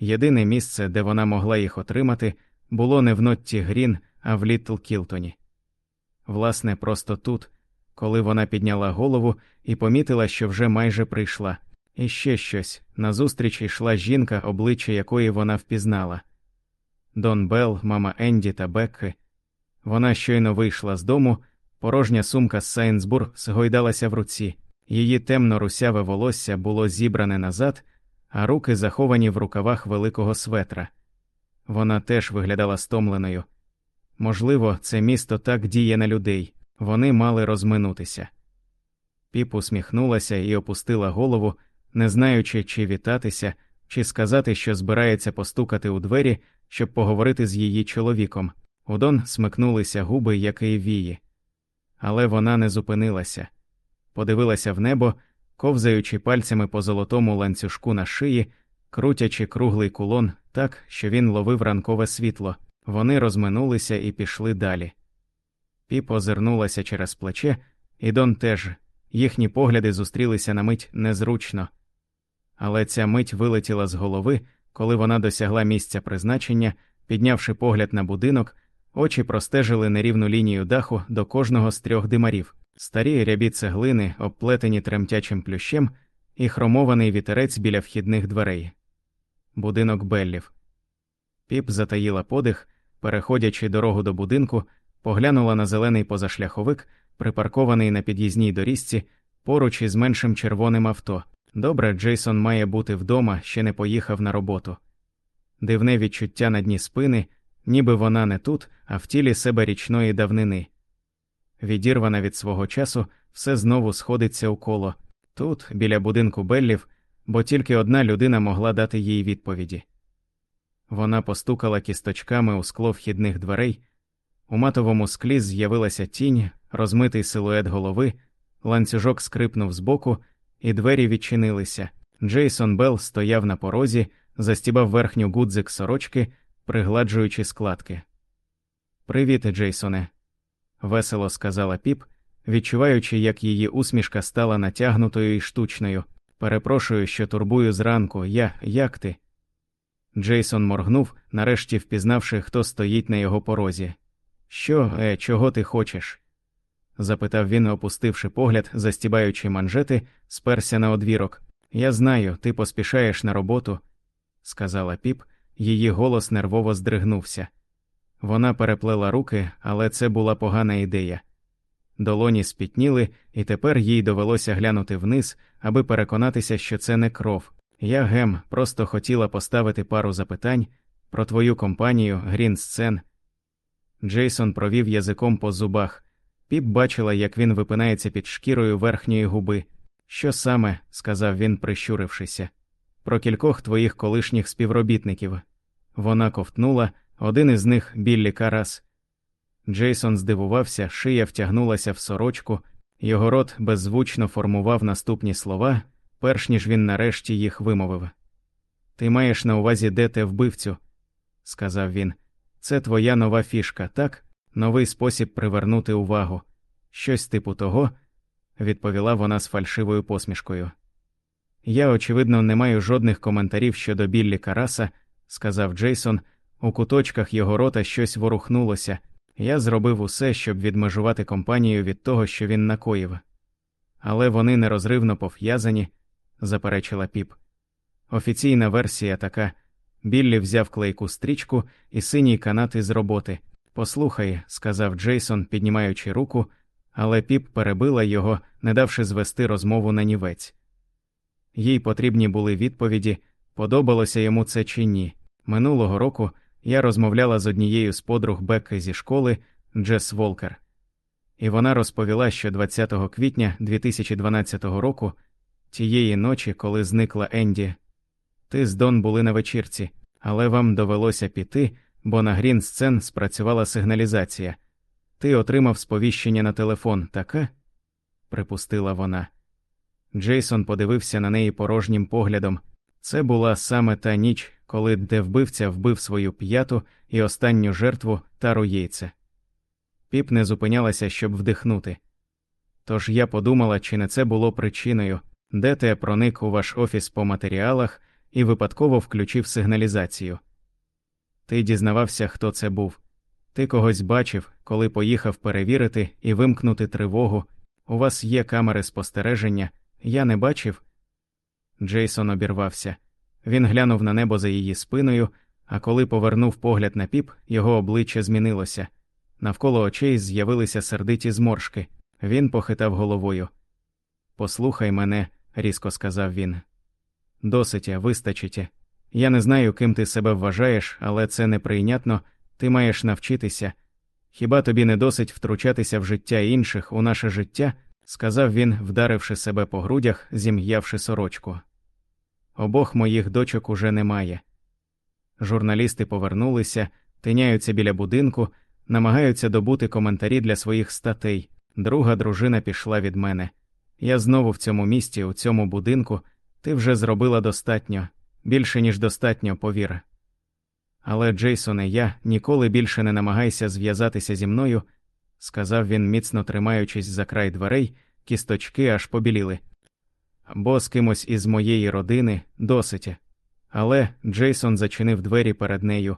Єдине місце, де вона могла їх отримати, було не в Нотті Грін, а в Літл Кілтоні. Власне, просто тут, коли вона підняла голову і помітила, що вже майже прийшла. І ще щось назустріч йшла жінка, обличчя якої вона впізнала. Дон Белл, мама Енді та Бекки. Вона щойно вийшла з дому, порожня сумка з Сайнсбург згойдалася в руці, її темно русяве волосся було зібране назад, а руки заховані в рукавах великого светра. Вона теж виглядала стомленою. Можливо, це місто так діє на людей, вони мали розминутися. Піп усміхнулася і опустила голову, не знаючи, чи вітатися, чи сказати, що збирається постукати у двері, щоб поговорити з її чоловіком. У Дон смикнулися губи, як і вії. Але вона не зупинилася, подивилася в небо, ковзаючи пальцями по золотому ланцюжку на шиї, крутячи круглий кулон так, що він ловив ранкове світло. Вони розминулися і пішли далі. Піп озирнулася через плече, і Дон теж їхні погляди зустрілися на мить незручно. Але ця мить вилетіла з голови, коли вона досягла місця призначення, піднявши погляд на будинок, очі простежили нерівну лінію даху до кожного з трьох димарів, старі рябі цеглини, обплетені тремтячим плющем, і хромований вітерець біля вхідних дверей. Будинок Беллів. Піп затаїла подих, переходячи дорогу до будинку, поглянула на зелений позашляховик, припаркований на під'їзній доріжці, поруч із меншим червоним авто. Добре, Джейсон має бути вдома, ще не поїхав на роботу. Дивне відчуття на дні спини, ніби вона не тут, а в тілі себе річної давнини. Відірвана від свого часу, все знову сходиться у коло тут, біля будинку Беллів, бо тільки одна людина могла дати їй відповіді. Вона постукала кісточками у скло вхідних дверей, у матовому склі з'явилася тінь, розмитий силует голови, ланцюжок скрипнув збоку, і двері відчинилися. Джейсон Белл стояв на порозі, застібав верхню гудзик сорочки, пригладжуючи складки. Привіт, Джейсоне, весело сказала піп, відчуваючи, як її усмішка стала натягнутою і штучною. Перепрошую, що турбую зранку. Я як ти? Джейсон моргнув, нарешті впізнавши, хто стоїть на його порозі. Що, е, чого ти хочеш? запитав він, опустивши погляд, застібаючи манжети, сперся на одвірок. Я знаю, ти поспішаєш на роботу, сказала піп, її голос нервово здригнувся. Вона переплела руки, але це була погана ідея. Долоні спітніли, і тепер їй довелося глянути вниз, аби переконатися, що це не кров. Я Гем просто хотіла поставити пару запитань про твою компанію Грін Сцен. Джейсон провів язиком по зубах. Піп бачила, як він випинається під шкірою верхньої губи. Що саме, сказав він, прищурившися, про кількох твоїх колишніх співробітників. Вона ковтнула, один із них Біллі Карас. Джейсон здивувався, шия втягнулася в сорочку, його рот беззвучно формував наступні слова, перш ніж він нарешті їх вимовив. Ти маєш на увазі, де те вбивцю, сказав він. Це твоя нова фішка, так? Новий спосіб привернути увагу. Щось типу того, відповіла вона з фальшивою посмішкою. Я, очевидно, не маю жодних коментарів щодо Біллі Караса, сказав Джейсон, у куточках його рота щось ворухнулося. Я зробив усе, щоб відмежувати компанію від того, що він накоїв. Але вони нерозривно пов'язані, заперечила піп. Офіційна версія така Біллі взяв клейку стрічку і синій канат із роботи. Послухай, сказав Джейсон, піднімаючи руку, але піп перебила його, не давши звести розмову на нівець. Їй потрібні були відповіді, подобалося йому це чи ні. Минулого року я розмовляла з однією з подруг Бекки зі школи Джес Волкер, і вона розповіла, що 20 квітня 2012 року, тієї ночі, коли зникла Енді, ти з Дон були на вечірці, але вам довелося піти, бо на грін сцен спрацювала сигналізація. Ти отримав сповіщення на телефон, таке? припустила вона. Джейсон подивився на неї порожнім поглядом. Це була саме та ніч, коли де вбивця вбив свою п'яту і останню жертву тару яйця. Піп не зупинялася, щоб вдихнути. Тож я подумала, чи не це було причиною, де те проник у ваш офіс по матеріалах і випадково включив сигналізацію. Ти дізнавався, хто це був. Ти когось бачив, коли поїхав перевірити і вимкнути тривогу. У вас є камери спостереження, я не бачив. Джейсон обірвався. Він глянув на небо за її спиною, а коли повернув погляд на піп, його обличчя змінилося. Навколо очей з'явилися сердиті зморшки. Він похитав головою. Послухай мене, різко сказав він. Досить, вистачить. Я не знаю, ким ти себе вважаєш, але це неприйнятно, ти маєш навчитися. Хіба тобі не досить втручатися в життя інших у наше життя? сказав він, вдаривши себе по грудях, зім'явши сорочку. Обох моїх дочок уже немає. Журналісти повернулися, тиняються біля будинку, намагаються добути коментарі для своїх статей. Друга дружина пішла від мене. Я знову в цьому місті, у цьому будинку, ти вже зробила достатньо, більше, ніж достатньо, повір. Але, Джейсоне, я ніколи більше не намагайся зв'язатися зі мною, сказав він, міцно тримаючись за край дверей, кісточки аж побіліли. Бо з кимось із моєї родини досить. Але Джейсон зачинив двері перед нею,